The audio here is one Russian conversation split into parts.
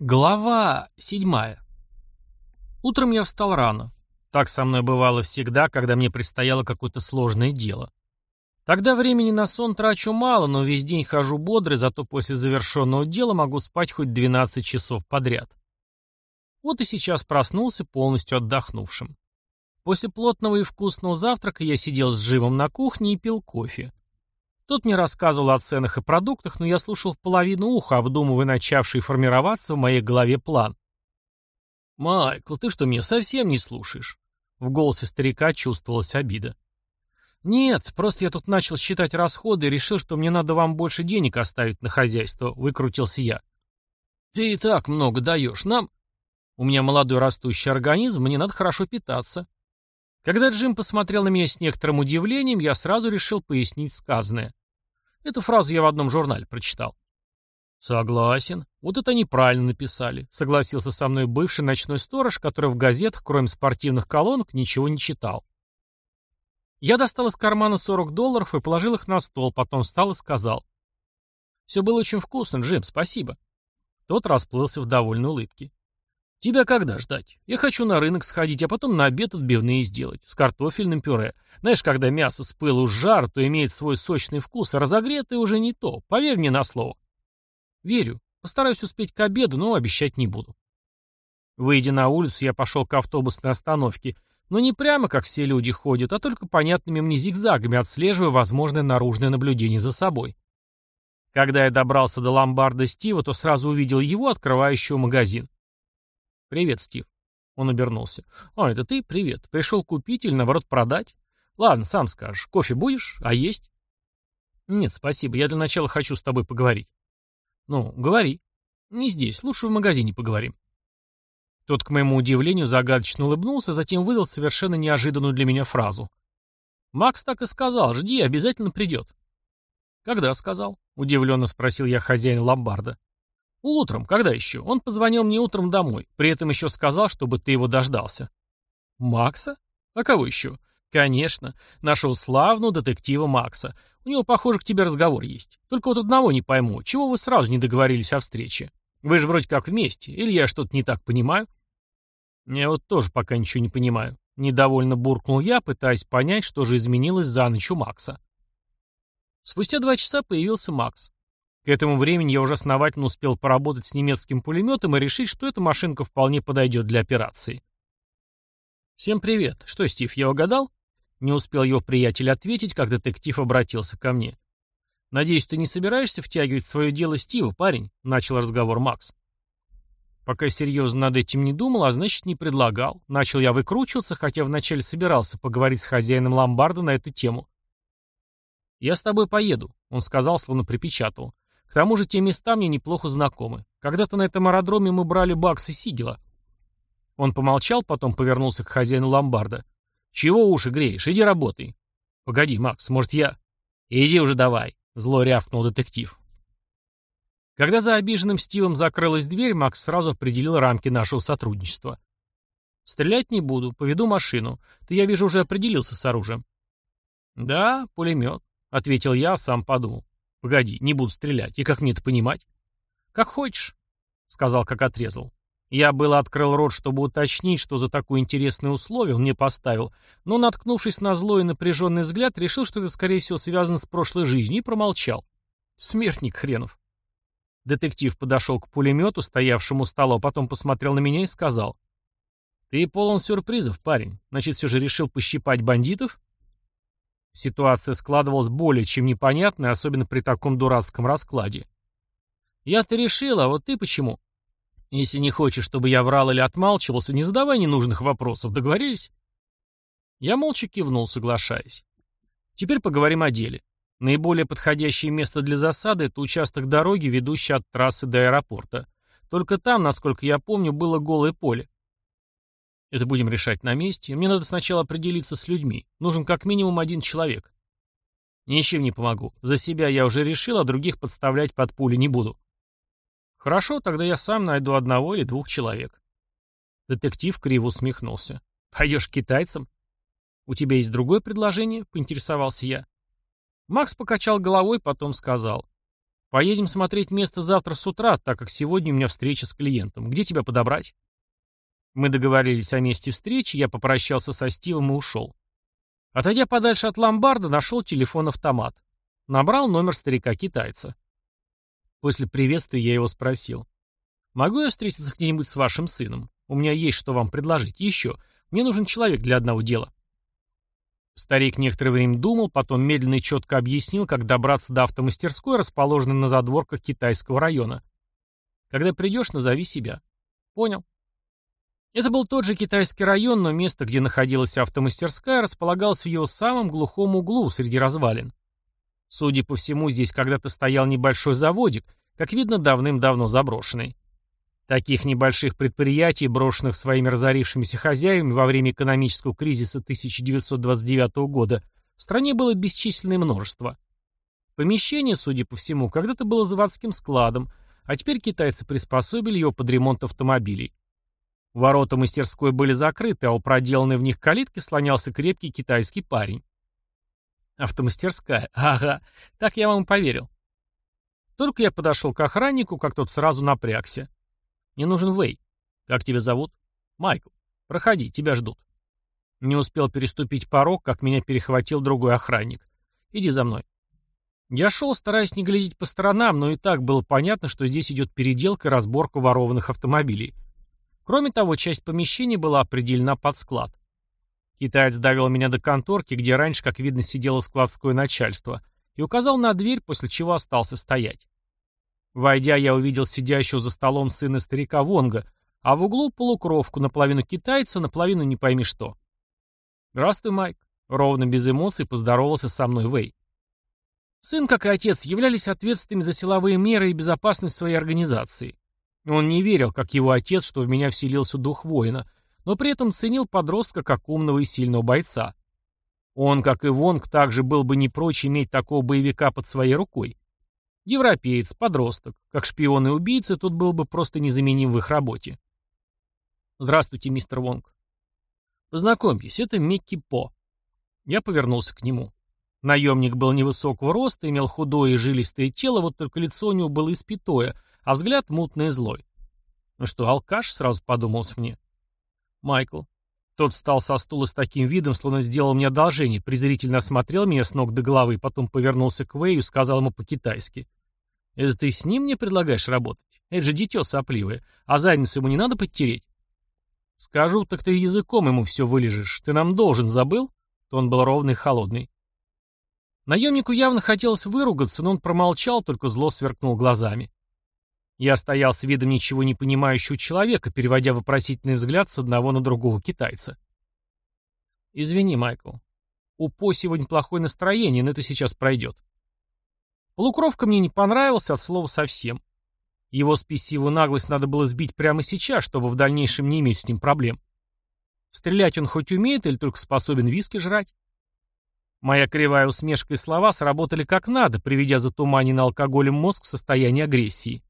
Глава седьмая. Утром я встал рано. Так со мной бывало всегда, когда мне предстояло какое-то сложное дело. Тогда времени на сон трачу мало, но весь день хожу бодрый, зато после завершенного дела могу спать хоть 12 часов подряд. Вот и сейчас проснулся полностью отдохнувшим. После плотного и вкусного завтрака я сидел с живом на кухне и пил кофе. Тот мне рассказывал о ценах и продуктах, но я слушал в половину уха, обдумывая начавший формироваться в моей голове план. «Майкл, ты что, меня совсем не слушаешь?» В голосе старика чувствовалась обида. «Нет, просто я тут начал считать расходы и решил, что мне надо вам больше денег оставить на хозяйство», — выкрутился я. «Ты и так много даешь. Нам...» «У меня молодой растущий организм, мне надо хорошо питаться. Когда Джим посмотрел на меня с некоторым удивлением, я сразу решил пояснить сказанное. Эту фразу я в одном журнале прочитал. «Согласен. Вот это они правильно написали», — согласился со мной бывший ночной сторож, который в газетах, кроме спортивных колонок, ничего не читал. Я достал из кармана 40 долларов и положил их на стол, потом встал и сказал. «Все было очень вкусно, Джим, спасибо». Тот расплылся в довольной улыбке. «Тебя когда ждать? Я хочу на рынок сходить, а потом на обед отбивные сделать, с картофельным пюре. Знаешь, когда мясо с пылу с жар, то имеет свой сочный вкус, а разогретое уже не то. Поверь мне на слово». «Верю. Постараюсь успеть к обеду, но обещать не буду». Выйдя на улицу, я пошел к автобусной остановке, но не прямо, как все люди ходят, а только понятными мне зигзагами, отслеживая возможное наружное наблюдение за собой. Когда я добрался до ломбарда Стива, то сразу увидел его, открывающего магазин. «Привет, Стив». Он обернулся. «А, это ты? Привет. Пришел купить или, наоборот, продать? Ладно, сам скажешь. Кофе будешь? А есть?» «Нет, спасибо. Я для начала хочу с тобой поговорить». «Ну, говори». «Не здесь. Лучше в магазине поговорим». Тот, к моему удивлению, загадочно улыбнулся, затем выдал совершенно неожиданную для меня фразу. «Макс так и сказал. Жди, обязательно придет». «Когда сказал?» — удивленно спросил я хозяина ломбарда. «Утром. Когда еще? Он позвонил мне утром домой. При этом еще сказал, чтобы ты его дождался». «Макса? А кого еще?» «Конечно. Нашего славного детектива Макса. У него, похоже, к тебе разговор есть. Только вот одного не пойму. Чего вы сразу не договорились о встрече? Вы же вроде как вместе. Или я что-то не так понимаю?» «Я вот тоже пока ничего не понимаю». Недовольно буркнул я, пытаясь понять, что же изменилось за ночь у Макса. Спустя два часа появился Макс. К этому времени я уже основательно успел поработать с немецким пулеметом и решить, что эта машинка вполне подойдет для операции. «Всем привет. Что, Стив, я угадал?» Не успел его приятель ответить, как детектив обратился ко мне. «Надеюсь, ты не собираешься втягивать в свое дело Стива, парень?» — начал разговор Макс. Пока серьезно над этим не думал, а значит не предлагал. Начал я выкручиваться, хотя вначале собирался поговорить с хозяином ломбарда на эту тему. «Я с тобой поеду», — он сказал, словно припечатал. К тому же те места мне неплохо знакомы. Когда-то на этом аэродроме мы брали баксы Сигела. Он помолчал, потом повернулся к хозяину ломбарда. «Чего уши греешь? Иди работай». «Погоди, Макс, может я...» «Иди уже давай», — зло рявкнул детектив. Когда за обиженным Стивом закрылась дверь, Макс сразу определил рамки нашего сотрудничества. «Стрелять не буду, поведу машину. Ты, я вижу, уже определился с оружием». «Да, пулемет», — ответил я, сам подумал. Погоди, не буду стрелять. И как мне это понимать? Как хочешь, сказал, как отрезал. Я было открыл рот, чтобы уточнить, что за такое интересное условие он мне поставил, но, наткнувшись на злой и напряженный взгляд, решил, что это, скорее всего, связано с прошлой жизнью, и промолчал. Смертник хренов. Детектив подошел к пулемету, стоявшему у стола, потом посмотрел на меня и сказал. «Ты полон сюрпризов, парень. Значит, все же решил пощипать бандитов?» Ситуация складывалась более чем непонятной, особенно при таком дурацком раскладе. «Я-то решил, а вот ты почему?» «Если не хочешь, чтобы я врал или отмалчивался, не задавай ненужных вопросов, договорились?» Я молча кивнул, соглашаясь. «Теперь поговорим о деле. Наиболее подходящее место для засады — это участок дороги, ведущий от трассы до аэропорта. Только там, насколько я помню, было голое поле. Это будем решать на месте. Мне надо сначала определиться с людьми. Нужен как минимум один человек. Ничем не помогу. За себя я уже решил, а других подставлять под пули не буду. Хорошо, тогда я сам найду одного или двух человек. Детектив криво усмехнулся. Пойдешь к китайцам? У тебя есть другое предложение? Поинтересовался я. Макс покачал головой, потом сказал. Поедем смотреть место завтра с утра, так как сегодня у меня встреча с клиентом. Где тебя подобрать? Мы договорились о месте встречи, я попрощался со Стивом и ушел. Отойдя подальше от ломбарда, нашел телефон-автомат. Набрал номер старика-китайца. После приветствия я его спросил. «Могу я встретиться где-нибудь с вашим сыном? У меня есть что вам предложить. еще. Мне нужен человек для одного дела». Старик некоторое время думал, потом медленно и четко объяснил, как добраться до автомастерской, расположенной на задворках китайского района. «Когда придешь, назови себя». «Понял». Это был тот же китайский район, но место, где находилась автомастерская, располагалось в его самом глухом углу среди развалин. Судя по всему, здесь когда-то стоял небольшой заводик, как видно, давным-давно заброшенный. Таких небольших предприятий, брошенных своими разорившимися хозяевами во время экономического кризиса 1929 года, в стране было бесчисленное множество. Помещение, судя по всему, когда-то было заводским складом, а теперь китайцы приспособили его под ремонт автомобилей. Ворота мастерской были закрыты, а у проделанной в них калитки слонялся крепкий китайский парень. Автомастерская. Ага, так я вам и поверил. Только я подошел к охраннику, как тот сразу напрягся. Мне нужен Вэй. Как тебя зовут? Майкл. Проходи, тебя ждут. Не успел переступить порог, как меня перехватил другой охранник. Иди за мной. Я шел, стараясь не глядеть по сторонам, но и так было понятно, что здесь идет переделка и разборка ворованных автомобилей. Кроме того, часть помещения была определена под склад. Китаец довел меня до конторки, где раньше, как видно, сидело складское начальство, и указал на дверь, после чего остался стоять. Войдя, я увидел сидящего за столом сына старика Вонга, а в углу полукровку, наполовину китайца, наполовину не пойми что. «Здравствуй, Майк», — ровно без эмоций поздоровался со мной Вэй. Сын, как и отец, являлись ответственными за силовые меры и безопасность своей организации. Он не верил, как его отец, что в меня вселился дух воина, но при этом ценил подростка как умного и сильного бойца. Он, как и Вонг, также был бы не прочь иметь такого боевика под своей рукой. Европеец, подросток. Как шпион и убийца, тут был бы просто незаменим в их работе. «Здравствуйте, мистер Вонг». «Познакомьтесь, это Микки По». Я повернулся к нему. Наемник был невысокого роста, имел худое и жилистое тело, вот только лицо у него было испятое, а взгляд мутный и злой. Ну что, алкаш, сразу подумалось мне. Майкл. Тот встал со стула с таким видом, словно сделал мне одолжение, презрительно осмотрел меня с ног до головы, потом повернулся к Вэю и сказал ему по-китайски. «Это ты с ним мне предлагаешь работать? Это же дитё сопливое. А задницу ему не надо подтереть?» «Скажу, так ты языком ему все вылежешь. Ты нам должен, забыл?» То он был ровный и холодный. Наемнику явно хотелось выругаться, но он промолчал, только зло сверкнул глазами. Я стоял с видом ничего не понимающего человека, переводя вопросительный взгляд с одного на другого китайца. «Извини, Майкл. У По сегодня плохое настроение, но это сейчас пройдет». Полукровка мне не понравился от слова совсем. Его спесивую наглость надо было сбить прямо сейчас, чтобы в дальнейшем не иметь с ним проблем. Стрелять он хоть умеет или только способен виски жрать? Моя кривая усмешка и слова сработали как надо, приведя затуманенный алкоголем мозг в состояние агрессии.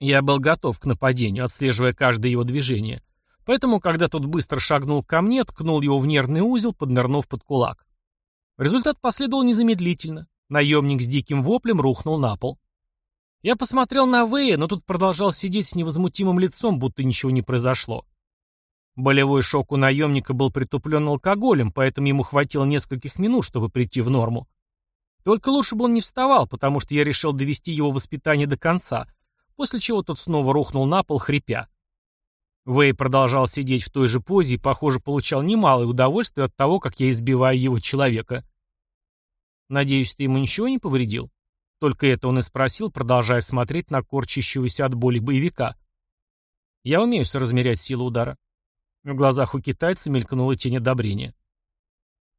Я был готов к нападению, отслеживая каждое его движение. Поэтому, когда тот быстро шагнул ко мне, ткнул его в нервный узел, поднырнув под кулак. Результат последовал незамедлительно. Наемник с диким воплем рухнул на пол. Я посмотрел на Вэя, но тут продолжал сидеть с невозмутимым лицом, будто ничего не произошло. Болевой шок у наемника был притуплен алкоголем, поэтому ему хватило нескольких минут, чтобы прийти в норму. Только лучше бы он не вставал, потому что я решил довести его воспитание до конца, после чего тот снова рухнул на пол, хрипя. Вэй продолжал сидеть в той же позе и, похоже, получал немалое удовольствие от того, как я избиваю его человека. «Надеюсь, ты ему ничего не повредил?» Только это он и спросил, продолжая смотреть на корчащегося от боли боевика. «Я умею соразмерять силу удара». В глазах у китайца мелькнула тень одобрения.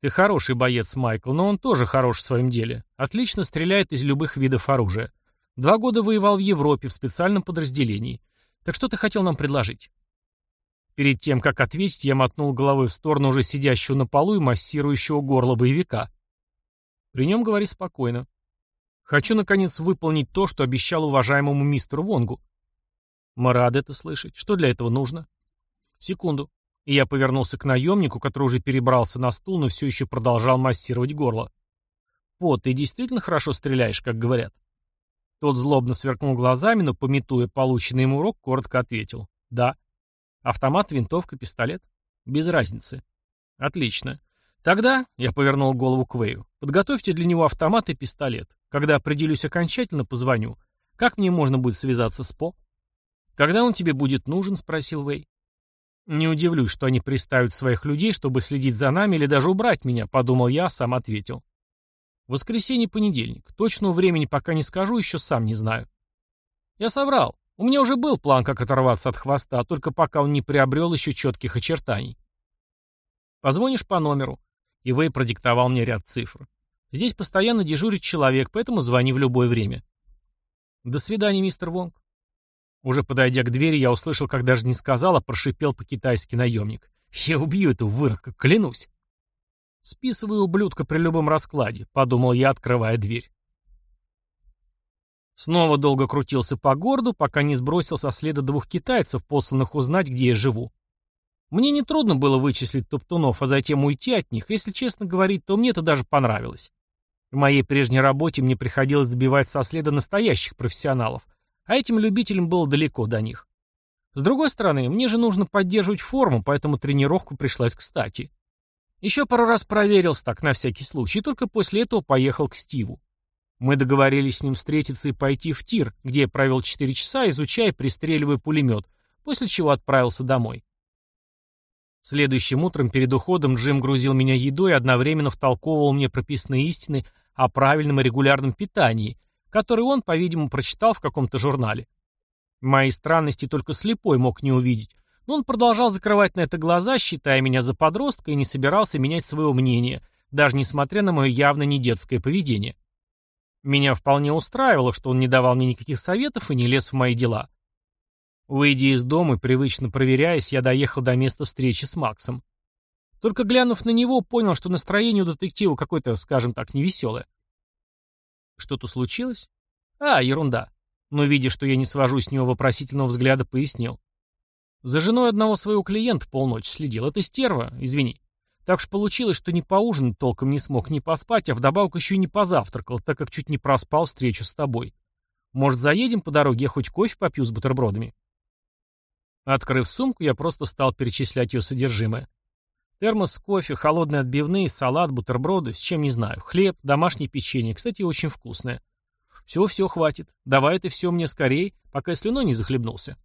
«Ты хороший боец, Майкл, но он тоже хорош в своем деле. Отлично стреляет из любых видов оружия. Два года воевал в Европе в специальном подразделении. Так что ты хотел нам предложить?» Перед тем, как ответить, я мотнул головой в сторону уже сидящего на полу и массирующего горло боевика. При нем говори спокойно. Хочу, наконец, выполнить то, что обещал уважаемому мистеру Вонгу. Мы рады это слышать. Что для этого нужно? Секунду. И я повернулся к наемнику, который уже перебрался на стул, но все еще продолжал массировать горло. «По, ты действительно хорошо стреляешь, как говорят?» Тот злобно сверкнул глазами, но, пометуя полученный ему урок, коротко ответил. «Да». «Автомат, винтовка, пистолет?» «Без разницы». «Отлично. Тогда, — я повернул голову к Вэю, — подготовьте для него автомат и пистолет. Когда определюсь окончательно, позвоню. Как мне можно будет связаться с По?» «Когда он тебе будет нужен?» — спросил Вэй. «Не удивлюсь, что они приставят своих людей, чтобы следить за нами или даже убрать меня», — подумал я, сам ответил. «Воскресенье-понедельник. Точного времени пока не скажу, еще сам не знаю». Я соврал. У меня уже был план, как оторваться от хвоста, только пока он не приобрел еще четких очертаний. Позвонишь по номеру. И Вэй продиктовал мне ряд цифр. Здесь постоянно дежурит человек, поэтому звони в любое время. До свидания, мистер Вонг. Уже подойдя к двери, я услышал, как даже не сказал, а прошипел по-китайски наемник. «Я убью этого выродка, клянусь!» «Списываю ублюдка при любом раскладе», — подумал я, открывая дверь. Снова долго крутился по городу, пока не сбросил со следа двух китайцев, посланных узнать, где я живу. Мне нетрудно было вычислить топтунов, а затем уйти от них. Если честно говорить, то мне это даже понравилось. В моей прежней работе мне приходилось сбивать со следа настоящих профессионалов, а этим любителям было далеко до них. С другой стороны, мне же нужно поддерживать форму, поэтому тренировку пришлась кстати. Еще пару раз проверился так на всякий случай, и только после этого поехал к Стиву. Мы договорились с ним встретиться и пойти в тир, где я провел 4 часа, изучая пристреливая пулемет, после чего отправился домой. Следующим утром перед уходом Джим грузил меня едой и одновременно втолковывал мне прописные истины о правильном и регулярном питании – который он, по-видимому, прочитал в каком-то журнале. Мои странности только слепой мог не увидеть, но он продолжал закрывать на это глаза, считая меня за подростка и не собирался менять своего мнения, даже несмотря на мое явно не детское поведение. Меня вполне устраивало, что он не давал мне никаких советов и не лез в мои дела. Выйдя из дома и привычно проверяясь, я доехал до места встречи с Максом. Только глянув на него, понял, что настроение у детектива какое-то, скажем так, невеселое. Что-то случилось? А, ерунда. Но, видя, что я не свожу с него вопросительного взгляда, пояснил. За женой одного своего клиента полночь следил. Это стерва, извини. Так что получилось, что ни поужинать толком не смог, ни поспать, а вдобавок еще и не позавтракал, так как чуть не проспал встречу с тобой. Может, заедем по дороге, я хоть кофе попью с бутербродами?» Открыв сумку, я просто стал перечислять ее содержимое. Термос кофе, холодные отбивные, салат, бутерброды, с чем не знаю, хлеб, домашнее печенье, кстати, очень вкусное. Все-все, хватит. Давай это все мне скорее, пока слюной не захлебнулся.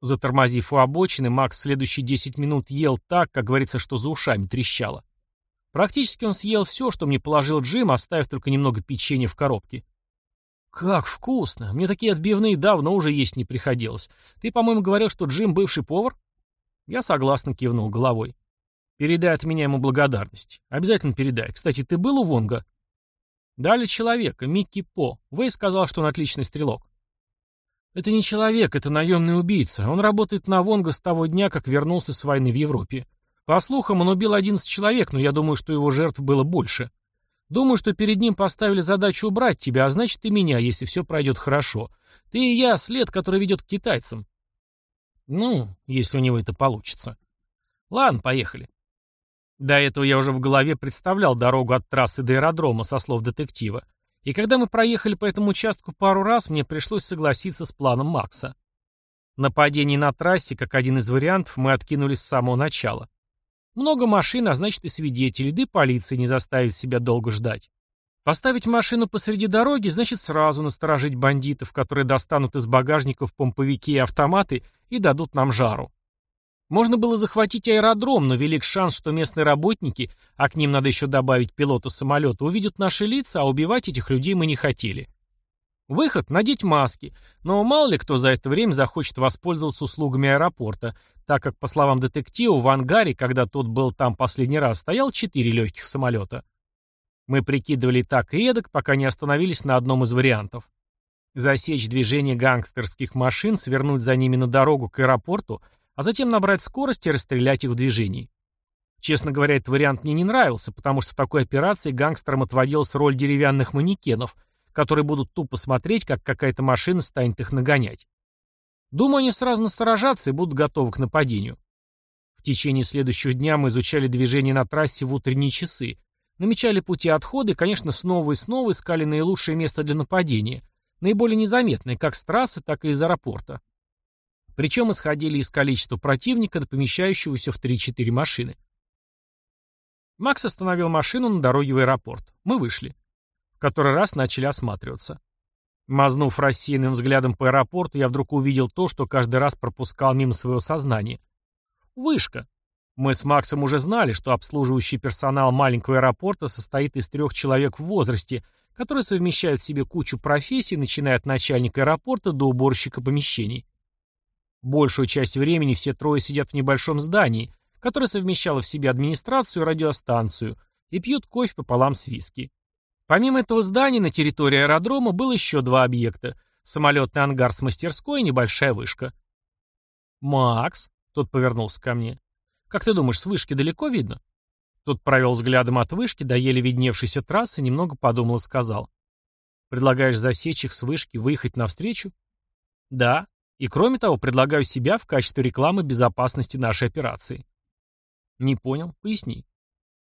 Затормозив у обочины, Макс следующие 10 минут ел так, как говорится, что за ушами трещало. Практически он съел все, что мне положил Джим, оставив только немного печенья в коробке. «Как вкусно! Мне такие отбивные давно уже есть не приходилось. Ты, по-моему, говорил, что Джим бывший повар?» Я согласно кивнул головой. Передай от меня ему благодарность. Обязательно передай. Кстати, ты был у Вонга? Дали человека, Микки По. Вэй сказал, что он отличный стрелок. Это не человек, это наемный убийца. Он работает на Вонга с того дня, как вернулся с войны в Европе. По слухам, он убил 11 человек, но я думаю, что его жертв было больше. Думаю, что перед ним поставили задачу убрать тебя, а значит и меня, если все пройдет хорошо. Ты и я — след, который ведет к китайцам. Ну, если у него это получится. Ладно, поехали. До этого я уже в голове представлял дорогу от трассы до аэродрома, со слов детектива. И когда мы проехали по этому участку пару раз, мне пришлось согласиться с планом Макса. Нападение на трассе, как один из вариантов, мы откинули с самого начала. Много машин, а значит и свидетелей, да и полиция не заставит себя долго ждать. Поставить машину посреди дороги, значит сразу насторожить бандитов, которые достанут из багажников помповики и автоматы и дадут нам жару. Можно было захватить аэродром, но велик шанс, что местные работники, а к ним надо еще добавить пилота самолета, увидят наши лица, а убивать этих людей мы не хотели. Выход – надеть маски, но мало ли кто за это время захочет воспользоваться услугами аэропорта, так как, по словам детектива, в ангаре, когда тот был там последний раз, стоял четыре легких самолета. Мы прикидывали так и эдак, пока не остановились на одном из вариантов. Засечь движение гангстерских машин, свернуть за ними на дорогу к аэропорту – а затем набрать скорость и расстрелять их в движении. Честно говоря, этот вариант мне не нравился, потому что в такой операции гангстерам отводилась роль деревянных манекенов, которые будут тупо смотреть, как какая-то машина станет их нагонять. Думаю, они сразу насторожатся и будут готовы к нападению. В течение следующего дня мы изучали движение на трассе в утренние часы, намечали пути отхода и, конечно, снова и снова искали наилучшее место для нападения, наиболее незаметные как с трассы, так и из аэропорта. Причем исходили из количества противника, помещающегося в 3-4 машины. Макс остановил машину на дороге в аэропорт. Мы вышли. В который раз начали осматриваться. Мазнув рассеянным взглядом по аэропорту, я вдруг увидел то, что каждый раз пропускал мимо своего сознания. Вышка. Мы с Максом уже знали, что обслуживающий персонал маленького аэропорта состоит из трех человек в возрасте, которые совмещают в себе кучу профессий, начиная от начальника аэропорта до уборщика помещений. Большую часть времени все трое сидят в небольшом здании, которое совмещало в себе администрацию и радиостанцию, и пьют кофе пополам с виски. Помимо этого здания на территории аэродрома было еще два объекта – самолетный ангар с мастерской и небольшая вышка. «Макс», – тот повернулся ко мне, – «как ты думаешь, с вышки далеко видно?» Тот провел взглядом от вышки до еле видневшейся трассы, немного подумал и сказал. «Предлагаешь засечь их с вышки, выехать навстречу?» «Да. И кроме того, предлагаю себя в качестве рекламы безопасности нашей операции». «Не понял. Поясни».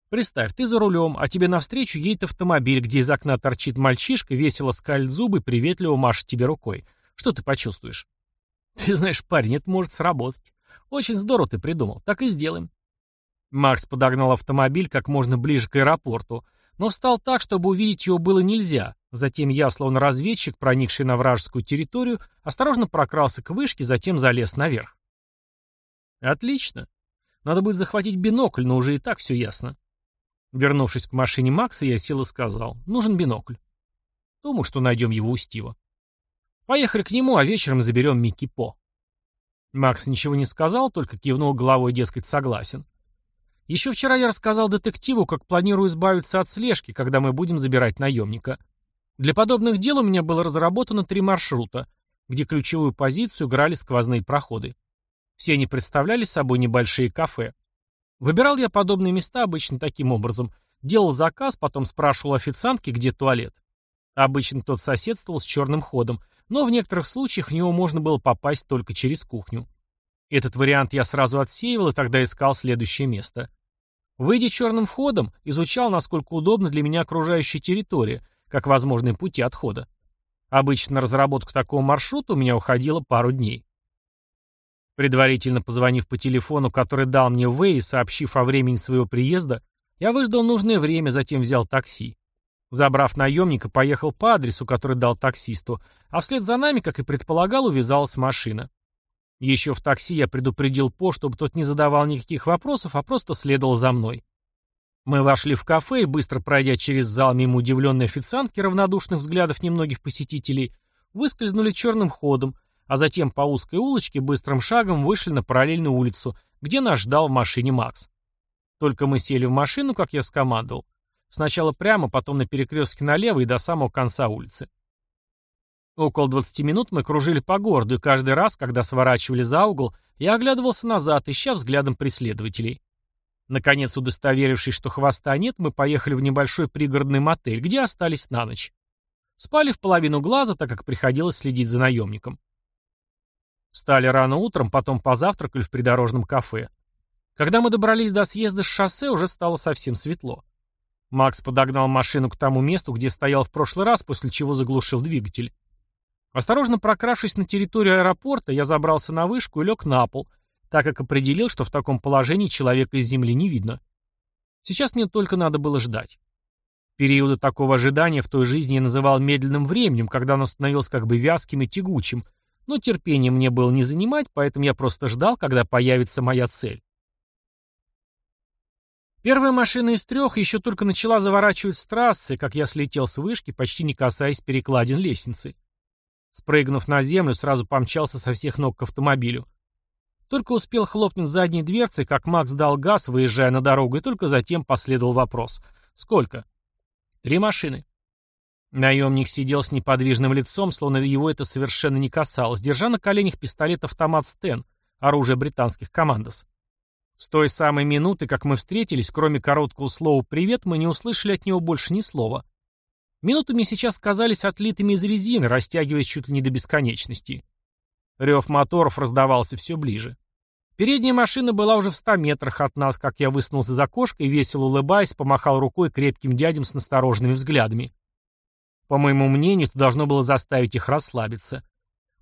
«Представь, ты за рулем, а тебе навстречу едет автомобиль, где из окна торчит мальчишка, весело скалит зубы, приветливо машет тебе рукой. Что ты почувствуешь?» «Ты знаешь, парень, это может сработать. Очень здорово ты придумал. Так и сделаем. Макс подогнал автомобиль как можно ближе к аэропорту, но встал так, чтобы увидеть его было нельзя. Затем я, словно разведчик, проникший на вражескую территорию, осторожно прокрался к вышке, затем залез наверх. Отлично. Надо будет захватить бинокль, но уже и так все ясно. Вернувшись к машине Макса, я сел и сказал, нужен бинокль. Думаю, что найдем его у Стива. Поехали к нему, а вечером заберем Микки По. Макс ничего не сказал, только кивнул головой, дескать, согласен. Еще вчера я рассказал детективу, как планирую избавиться от слежки, когда мы будем забирать наемника. Для подобных дел у меня было разработано три маршрута, где ключевую позицию играли сквозные проходы. Все они представляли собой небольшие кафе. Выбирал я подобные места обычно таким образом. Делал заказ, потом спрашивал официантки, где туалет. Обычно тот соседствовал с черным ходом, но в некоторых случаях в него можно было попасть только через кухню. Этот вариант я сразу отсеивал и тогда искал следующее место. Выйдя черным входом, изучал, насколько удобна для меня окружающая территория, как возможные пути отхода. Обычно на разработку такого маршрута у меня уходило пару дней. Предварительно позвонив по телефону, который дал мне Вэй, сообщив о времени своего приезда, я выждал нужное время, затем взял такси. Забрав наемника, поехал по адресу, который дал таксисту, а вслед за нами, как и предполагал, увязалась машина. Еще в такси я предупредил По, чтобы тот не задавал никаких вопросов, а просто следовал за мной. Мы вошли в кафе и, быстро пройдя через зал мимо удивленной официантки равнодушных взглядов немногих посетителей, выскользнули черным ходом, а затем по узкой улочке быстрым шагом вышли на параллельную улицу, где нас ждал в машине Макс. Только мы сели в машину, как я скомандовал. Сначала прямо, потом на перекрестке налево и до самого конца улицы. Около 20 минут мы кружили по городу, и каждый раз, когда сворачивали за угол, я оглядывался назад, ища взглядом преследователей. Наконец, удостоверившись, что хвоста нет, мы поехали в небольшой пригородный мотель, где остались на ночь. Спали в половину глаза, так как приходилось следить за наемником. Встали рано утром, потом позавтракали в придорожном кафе. Когда мы добрались до съезда с шоссе, уже стало совсем светло. Макс подогнал машину к тому месту, где стоял в прошлый раз, после чего заглушил двигатель. Осторожно прокравшись на территорию аэропорта, я забрался на вышку и лег на пол, так как определил, что в таком положении человека из земли не видно. Сейчас мне только надо было ждать. Периоды такого ожидания в той жизни я называл медленным временем, когда оно становилось как бы вязким и тягучим, но терпение мне было не занимать, поэтому я просто ждал, когда появится моя цель. Первая машина из трех еще только начала заворачивать с трассы, как я слетел с вышки, почти не касаясь перекладин лестницы. Спрыгнув на землю, сразу помчался со всех ног к автомобилю. Только успел хлопнуть задней дверцей, как Макс дал газ, выезжая на дорогу, и только затем последовал вопрос. «Сколько?» «Три машины». Наемник сидел с неподвижным лицом, словно его это совершенно не касалось, держа на коленях пистолет-автомат «Стен», оружие британских командос. С той самой минуты, как мы встретились, кроме короткого слова «привет», мы не услышали от него больше ни слова. Минуты мне сейчас казались отлитыми из резины, растягиваясь чуть ли не до бесконечности. Рев моторов раздавался все ближе. Передняя машина была уже в ста метрах от нас, как я высунулся за окошко и, весело улыбаясь, помахал рукой крепким дядям с настороженными взглядами. По моему мнению, это должно было заставить их расслабиться.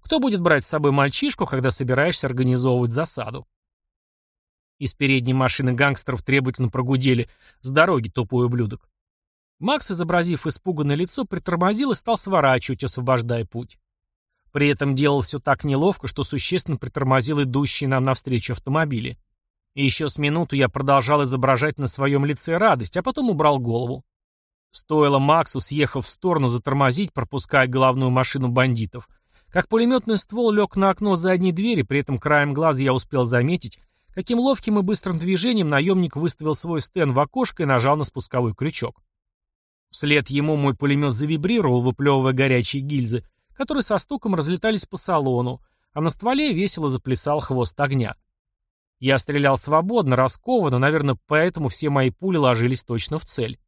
Кто будет брать с собой мальчишку, когда собираешься организовывать засаду? Из передней машины гангстеров требовательно прогудели «С дороги, тупой ублюдок». Макс, изобразив испуганное лицо, притормозил и стал сворачивать, освобождая путь. При этом делал все так неловко, что существенно притормозил идущие нам навстречу автомобили. И еще с минуту я продолжал изображать на своем лице радость, а потом убрал голову. Стоило Максу, съехав в сторону, затормозить, пропуская головную машину бандитов, как пулеметный ствол лег на окно задней двери, при этом краем глаза я успел заметить, каким ловким и быстрым движением наемник выставил свой стен в окошко и нажал на спусковой крючок. Вслед ему мой пулемет завибрировал, выплевывая горячие гильзы, которые со стуком разлетались по салону, а на стволе весело заплясал хвост огня. Я стрелял свободно, раскованно, наверное, поэтому все мои пули ложились точно в цель.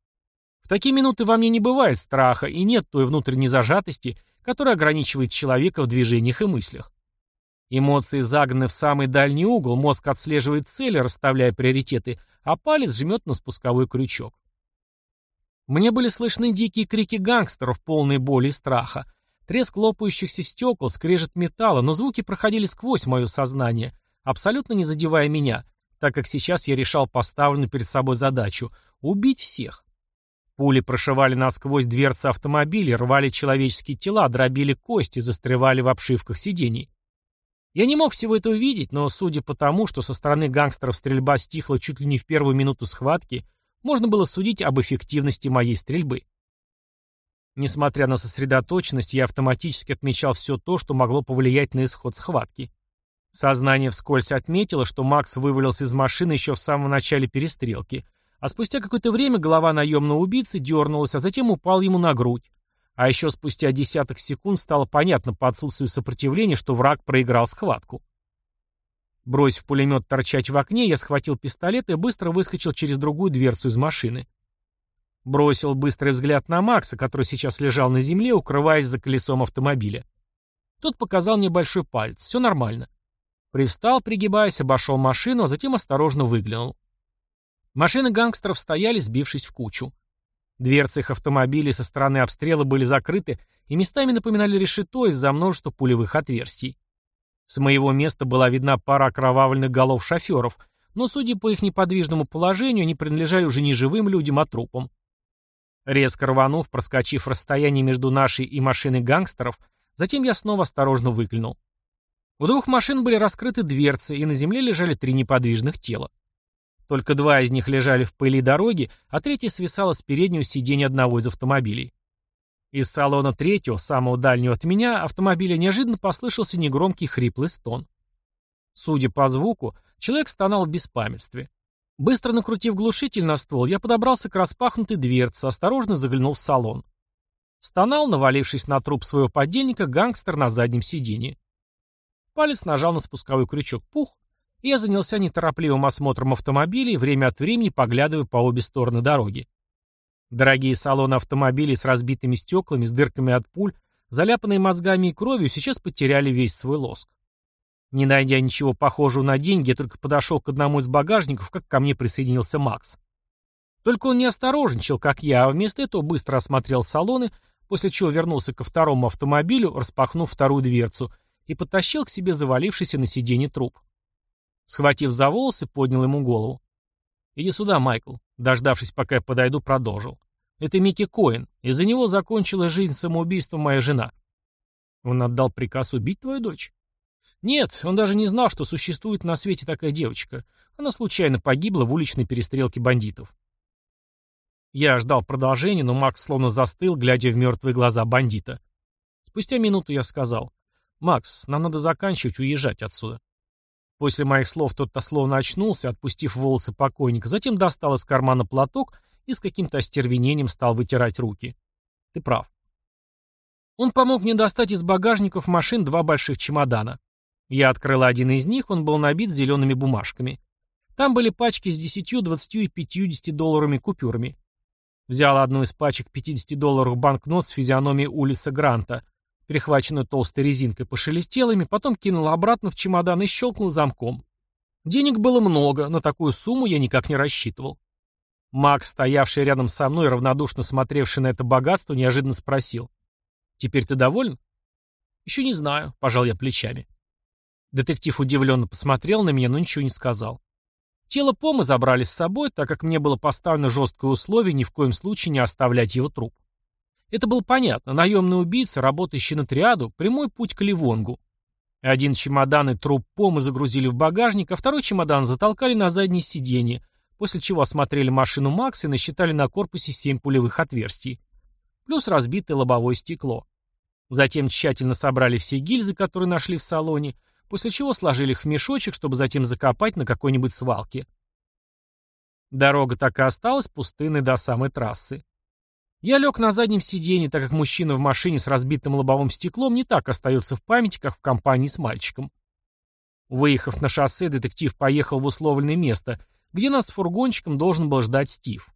В такие минуты во мне не бывает страха и нет той внутренней зажатости, которая ограничивает человека в движениях и мыслях. Эмоции загнаны в самый дальний угол, мозг отслеживает цели, расставляя приоритеты, а палец жмет на спусковой крючок. Мне были слышны дикие крики гангстеров, полные боли и страха, треск лопающихся стекол, скрежет металла, но звуки проходили сквозь мое сознание, абсолютно не задевая меня, так как сейчас я решал поставленную перед собой задачу — убить всех. Пули прошивали насквозь дверцы автомобиля, рвали человеческие тела, дробили кости, застревали в обшивках сидений. Я не мог всего этого видеть, но судя по тому, что со стороны гангстеров стрельба стихла чуть ли не в первую минуту схватки, можно было судить об эффективности моей стрельбы. Несмотря на сосредоточенность, я автоматически отмечал все то, что могло повлиять на исход схватки. Сознание вскользь отметило, что Макс вывалился из машины еще в самом начале перестрелки — а спустя какое-то время голова наемного убийцы дернулась, а затем упал ему на грудь. А еще спустя десяток секунд стало понятно по отсутствию сопротивления, что враг проиграл схватку. Бросив пулемет торчать в окне, я схватил пистолет и быстро выскочил через другую дверцу из машины. Бросил быстрый взгляд на Макса, который сейчас лежал на земле, укрываясь за колесом автомобиля. Тот показал мне большой палец. Все нормально. Привстал, пригибаясь, обошел машину, а затем осторожно выглянул. Машины гангстеров стояли, сбившись в кучу. Дверцы их автомобилей со стороны обстрела были закрыты и местами напоминали решето из-за множества пулевых отверстий. С моего места была видна пара окровавленных голов шоферов, но, судя по их неподвижному положению, они принадлежали уже не живым людям, а трупам. Резко рванув, проскочив расстояние между нашей и машиной гангстеров, затем я снова осторожно выглянул. У двух машин были раскрыты дверцы, и на земле лежали три неподвижных тела. Только два из них лежали в пыли дороги, а третий свисало с переднего сиденья одного из автомобилей. Из салона третьего, самого дальнего от меня, автомобиля неожиданно послышался негромкий хриплый стон. Судя по звуку, человек стонал в беспамятстве. Быстро накрутив глушитель на ствол, я подобрался к распахнутой дверце, осторожно заглянул в салон. Стонал, навалившись на труп своего подельника, гангстер на заднем сиденье. Палец нажал на спусковой крючок. Пух, я занялся неторопливым осмотром автомобилей, время от времени поглядывая по обе стороны дороги. Дорогие салоны автомобилей с разбитыми стеклами, с дырками от пуль, заляпанные мозгами и кровью, сейчас потеряли весь свой лоск. Не найдя ничего похожего на деньги, я только подошел к одному из багажников, как ко мне присоединился Макс. Только он не осторожничал, как я, а вместо этого быстро осмотрел салоны, после чего вернулся ко второму автомобилю, распахнув вторую дверцу, и подтащил к себе завалившийся на сиденье труп. Схватив за волосы, поднял ему голову. «Иди сюда, Майкл», дождавшись, пока я подойду, продолжил. «Это Микки Коэн. Из-за него закончила жизнь самоубийством моя жена». «Он отдал приказ убить твою дочь?» «Нет, он даже не знал, что существует на свете такая девочка. Она случайно погибла в уличной перестрелке бандитов». Я ждал продолжения, но Макс словно застыл, глядя в мертвые глаза бандита. Спустя минуту я сказал. «Макс, нам надо заканчивать, уезжать отсюда». После моих слов тот-то словно очнулся, отпустив волосы покойника, затем достал из кармана платок и с каким-то остервенением стал вытирать руки. Ты прав. Он помог мне достать из багажников машин два больших чемодана. Я открыл один из них, он был набит зелеными бумажками. Там были пачки с 10, 20 и 50 долларовыми купюрами. Взял одну из пачек 50 долларов банкнот с физиономией Улиса Гранта, перехваченную толстой резинкой, пошелестел ими, потом кинул обратно в чемодан и щелкнул замком. Денег было много, на такую сумму я никак не рассчитывал. Макс, стоявший рядом со мной, равнодушно смотревший на это богатство, неожиданно спросил. «Теперь ты доволен?» «Еще не знаю», — пожал я плечами. Детектив удивленно посмотрел на меня, но ничего не сказал. Тело Помы забрали с собой, так как мне было поставлено жесткое условие ни в коем случае не оставлять его труп. Это было понятно. Наемный убийца, работающий на триаду, прямой путь к Ливонгу. Один чемодан и труп Помы загрузили в багажник, а второй чемодан затолкали на заднее сиденье, после чего осмотрели машину Макса и насчитали на корпусе семь пулевых отверстий. Плюс разбитое лобовое стекло. Затем тщательно собрали все гильзы, которые нашли в салоне, после чего сложили их в мешочек, чтобы затем закопать на какой-нибудь свалке. Дорога так и осталась пустынной до самой трассы. Я лег на заднем сиденье, так как мужчина в машине с разбитым лобовым стеклом не так остается в памяти, как в компании с мальчиком. Выехав на шоссе, детектив поехал в условленное место, где нас с фургончиком должен был ждать Стив.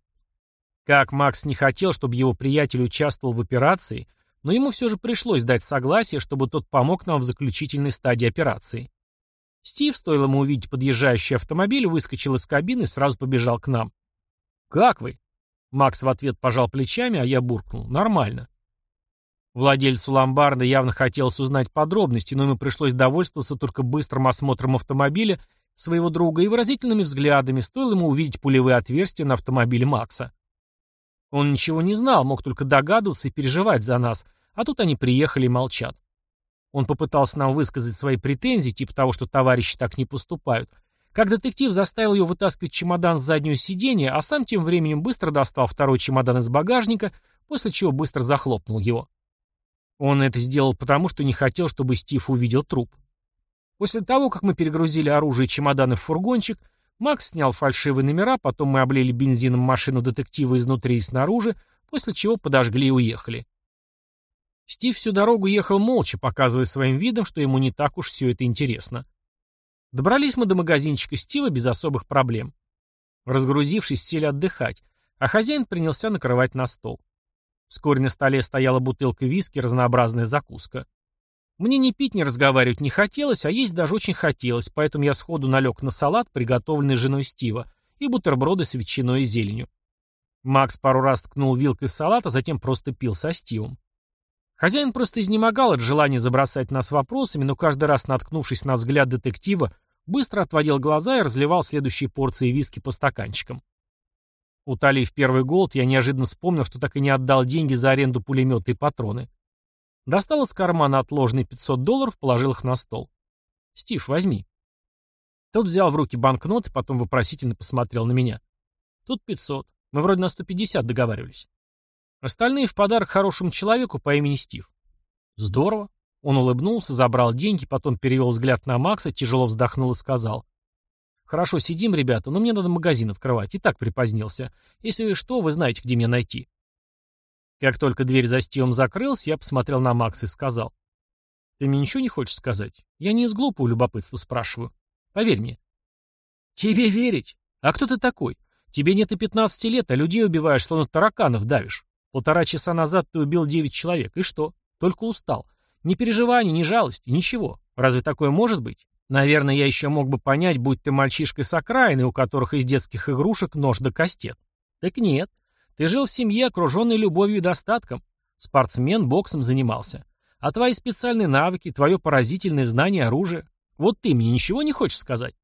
Как Макс не хотел, чтобы его приятель участвовал в операции, но ему все же пришлось дать согласие, чтобы тот помог нам в заключительной стадии операции. Стив, стоило ему увидеть подъезжающий автомобиль, выскочил из кабины и сразу побежал к нам. «Как вы?» Макс в ответ пожал плечами, а я буркнул. Нормально. Владельцу ломбарда явно хотелось узнать подробности, но ему пришлось довольствоваться только быстрым осмотром автомобиля своего друга и выразительными взглядами, стоило ему увидеть пулевые отверстия на автомобиле Макса. Он ничего не знал, мог только догадываться и переживать за нас, а тут они приехали и молчат. Он попытался нам высказать свои претензии, типа того, что товарищи так не поступают, как детектив заставил ее вытаскивать чемодан с заднего сиденья, а сам тем временем быстро достал второй чемодан из багажника, после чего быстро захлопнул его. Он это сделал потому, что не хотел, чтобы Стив увидел труп. После того, как мы перегрузили оружие и чемоданы в фургончик, Макс снял фальшивые номера, потом мы облили бензином машину детектива изнутри и снаружи, после чего подожгли и уехали. Стив всю дорогу ехал молча, показывая своим видом, что ему не так уж все это интересно. Добрались мы до магазинчика Стива без особых проблем. Разгрузившись, сели отдыхать, а хозяин принялся накрывать на стол. Вскоре на столе стояла бутылка виски разнообразная закуска. Мне ни пить, ни разговаривать не хотелось, а есть даже очень хотелось, поэтому я сходу налег на салат, приготовленный женой Стива, и бутерброды с ветчиной и зеленью. Макс пару раз ткнул вилкой в салат, а затем просто пил со Стивом. Хозяин просто изнемогал от желания забросать нас вопросами, но каждый раз, наткнувшись на взгляд детектива, быстро отводил глаза и разливал следующие порции виски по стаканчикам. Утолив первый голод, я неожиданно вспомнил, что так и не отдал деньги за аренду пулемета и патроны. Достал из кармана отложенные 500 долларов, положил их на стол. «Стив, возьми». Тот взял в руки банкнот и потом вопросительно посмотрел на меня. «Тут 500. Мы вроде на 150 договаривались. Остальные в подарок хорошему человеку по имени Стив». «Здорово. Он улыбнулся, забрал деньги, потом перевел взгляд на Макса, тяжело вздохнул и сказал. «Хорошо, сидим, ребята, но мне надо магазин открывать. И так припозднился. Если что, вы знаете, где меня найти». Как только дверь за Стивом закрылась, я посмотрел на Макса и сказал. «Ты мне ничего не хочешь сказать? Я не из глупого любопытства спрашиваю. Поверь мне». «Тебе верить? А кто ты такой? Тебе нет и 15 лет, а людей убиваешь, словно тараканов давишь. Полтора часа назад ты убил 9 человек. И что? Только устал. Ни переживаний, ни жалости, ничего. Разве такое может быть? Наверное, я еще мог бы понять, будь ты мальчишкой с окраины, у которых из детских игрушек нож да кастет. Так нет. Ты жил в семье, окруженной любовью и достатком. Спортсмен боксом занимался. А твои специальные навыки, твое поразительное знание оружия. Вот ты мне ничего не хочешь сказать?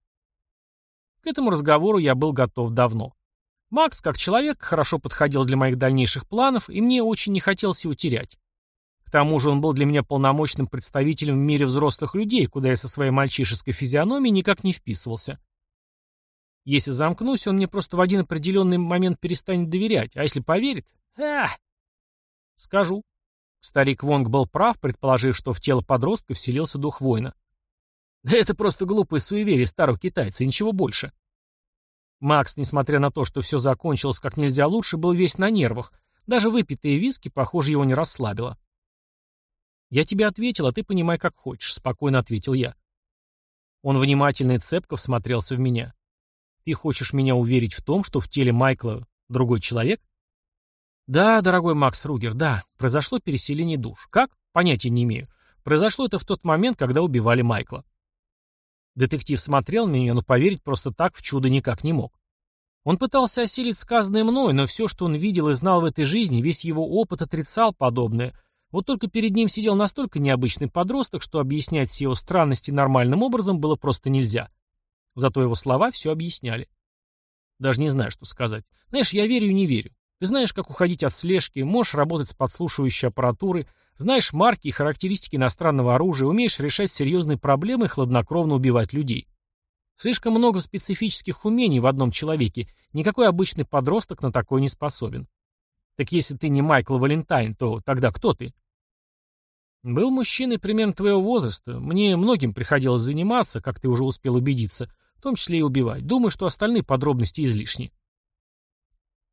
К этому разговору я был готов давно. Макс, как человек, хорошо подходил для моих дальнейших планов, и мне очень не хотелось его терять. К тому же он был для меня полномочным представителем в мире взрослых людей, куда я со своей мальчишеской физиономией никак не вписывался. Если замкнусь, он мне просто в один определенный момент перестанет доверять, а если поверит... Ах! Скажу. Старик Вонг был прав, предположив, что в тело подростка вселился дух воина. Да это просто глупое суеверие старого китайца, и ничего больше. Макс, несмотря на то, что все закончилось как нельзя лучше, был весь на нервах. Даже выпитые виски, похоже, его не расслабило. «Я тебе ответил, а ты понимай, как хочешь», — спокойно ответил я. Он внимательно и цепко всмотрелся в меня. «Ты хочешь меня уверить в том, что в теле Майкла другой человек?» «Да, дорогой Макс Ругер, да. Произошло переселение душ. Как? Понятия не имею. Произошло это в тот момент, когда убивали Майкла». Детектив смотрел на меня, но поверить просто так в чудо никак не мог. Он пытался осилить сказанное мной, но все, что он видел и знал в этой жизни, весь его опыт отрицал подобное. Вот только перед ним сидел настолько необычный подросток, что объяснять все его странности нормальным образом было просто нельзя. Зато его слова все объясняли. Даже не знаю, что сказать. Знаешь, я верю и не верю. Ты знаешь, как уходить от слежки, можешь работать с подслушивающей аппаратурой, знаешь марки и характеристики иностранного оружия, умеешь решать серьезные проблемы и хладнокровно убивать людей. Слишком много специфических умений в одном человеке, никакой обычный подросток на такое не способен. Так если ты не Майкл Валентайн, то тогда кто ты? Был мужчиной примерно твоего возраста. Мне многим приходилось заниматься, как ты уже успел убедиться, в том числе и убивать. Думаю, что остальные подробности излишни.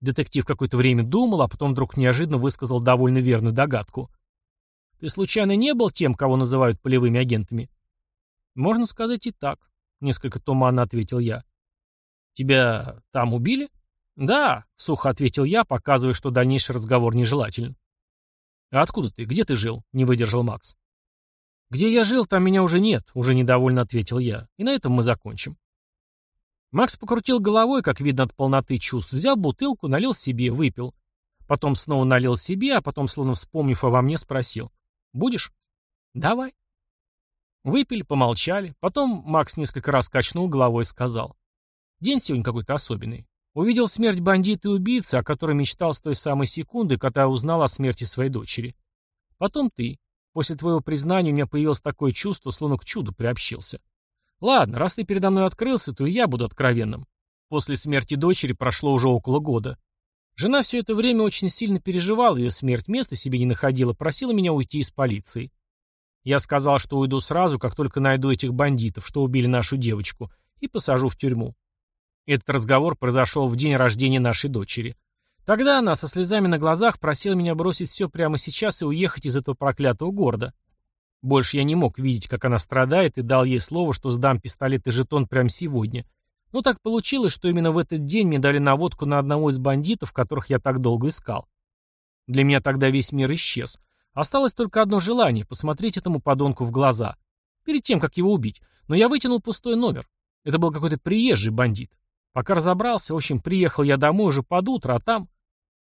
Детектив какое-то время думал, а потом вдруг неожиданно высказал довольно верную догадку. Ты случайно не был тем, кого называют полевыми агентами? Можно сказать и так. — несколько туманно ответил я. «Тебя там убили?» «Да», — сухо ответил я, показывая, что дальнейший разговор нежелателен. «А откуда ты? Где ты жил?» — не выдержал Макс. «Где я жил, там меня уже нет», — уже недовольно ответил я. «И на этом мы закончим». Макс покрутил головой, как видно от полноты чувств, взял бутылку, налил себе, выпил. Потом снова налил себе, а потом, словно вспомнив обо мне, спросил. «Будешь?» «Давай». Выпили, помолчали. Потом Макс несколько раз качнул головой и сказал. День сегодня какой-то особенный. Увидел смерть бандита и убийцы, о которой мечтал с той самой секунды, когда узнал о смерти своей дочери. Потом ты. После твоего признания у меня появилось такое чувство, словно к чуду приобщился. Ладно, раз ты передо мной открылся, то и я буду откровенным. После смерти дочери прошло уже около года. Жена все это время очень сильно переживала ее смерть, места себе не находила, просила меня уйти из полиции. Я сказал, что уйду сразу, как только найду этих бандитов, что убили нашу девочку, и посажу в тюрьму. Этот разговор произошел в день рождения нашей дочери. Тогда она со слезами на глазах просила меня бросить все прямо сейчас и уехать из этого проклятого города. Больше я не мог видеть, как она страдает, и дал ей слово, что сдам пистолет и жетон прямо сегодня. Но так получилось, что именно в этот день мне дали наводку на одного из бандитов, которых я так долго искал. Для меня тогда весь мир исчез. Осталось только одно желание — посмотреть этому подонку в глаза. Перед тем, как его убить. Но я вытянул пустой номер. Это был какой-то приезжий бандит. Пока разобрался, в общем, приехал я домой уже под утро, а там...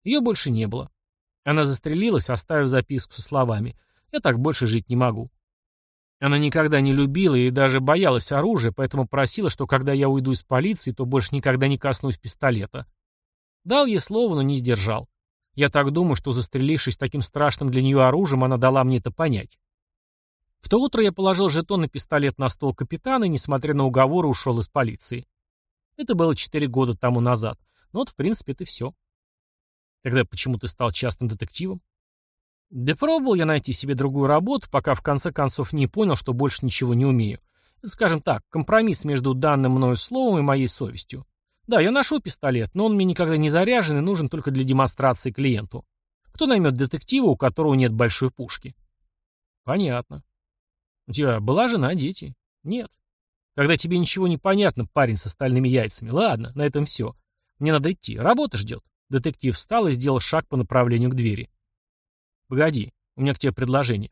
Ее больше не было. Она застрелилась, оставив записку со словами «Я так больше жить не могу». Она никогда не любила и даже боялась оружия, поэтому просила, что когда я уйду из полиции, то больше никогда не коснусь пистолета. Дал ей слово, но не сдержал. Я так думаю, что застрелившись таким страшным для нее оружием, она дала мне это понять. В то утро я положил жетон и пистолет на стол капитана и, несмотря на уговоры, ушел из полиции. Это было четыре года тому назад. Но вот, в принципе, это все. Тогда почему ты стал частным детективом? Да пробовал я найти себе другую работу, пока в конце концов не понял, что больше ничего не умею. Скажем так, компромисс между данным мною словом и моей совестью. Да, я ношу пистолет, но он мне никогда не заряжен и нужен только для демонстрации клиенту. Кто наймет детектива, у которого нет большой пушки? Понятно. У тебя была жена, дети? Нет. Когда тебе ничего не понятно, парень с остальными яйцами. Ладно, на этом все. Мне надо идти. Работа ждет. Детектив встал и сделал шаг по направлению к двери. Погоди, у меня к тебе предложение.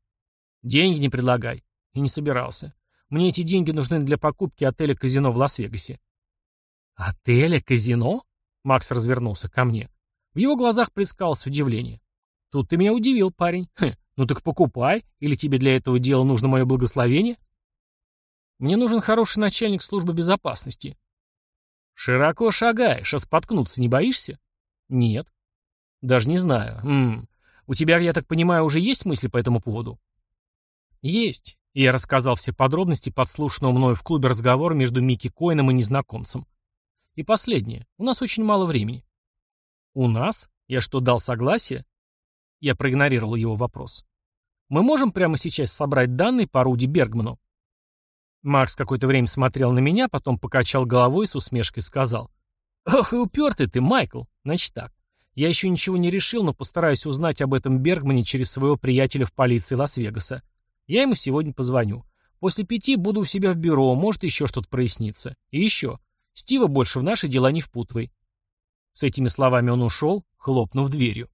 Деньги не предлагай. И не собирался. Мне эти деньги нужны для покупки отеля-казино в Лас-Вегасе. «Отеля? Казино?» Макс развернулся ко мне. В его глазах плескалось удивление. «Тут ты меня удивил, парень. Хм, ну так покупай, или тебе для этого дела нужно мое благословение?» «Мне нужен хороший начальник службы безопасности». «Широко шагаешь, а споткнуться не боишься?» «Нет». «Даже не знаю. М. У тебя, я так понимаю, уже есть мысли по этому поводу?» «Есть». И я рассказал все подробности подслушанного мною в клубе разговора между Микки Коином и незнакомцем. И последнее. У нас очень мало времени. У нас? Я что, дал согласие? Я проигнорировал его вопрос. Мы можем прямо сейчас собрать данные по Руди Бергману? Макс какое-то время смотрел на меня, потом покачал головой и с усмешкой сказал. «Ох и упертый ты, Майкл. Значит так. Я еще ничего не решил, но постараюсь узнать об этом Бергмане через своего приятеля в полиции Лас-Вегаса. Я ему сегодня позвоню. После пяти буду у себя в бюро, может еще что-то прояснится. И еще. Стива больше в наши дела не впутывай. С этими словами он ушел, хлопнув дверью.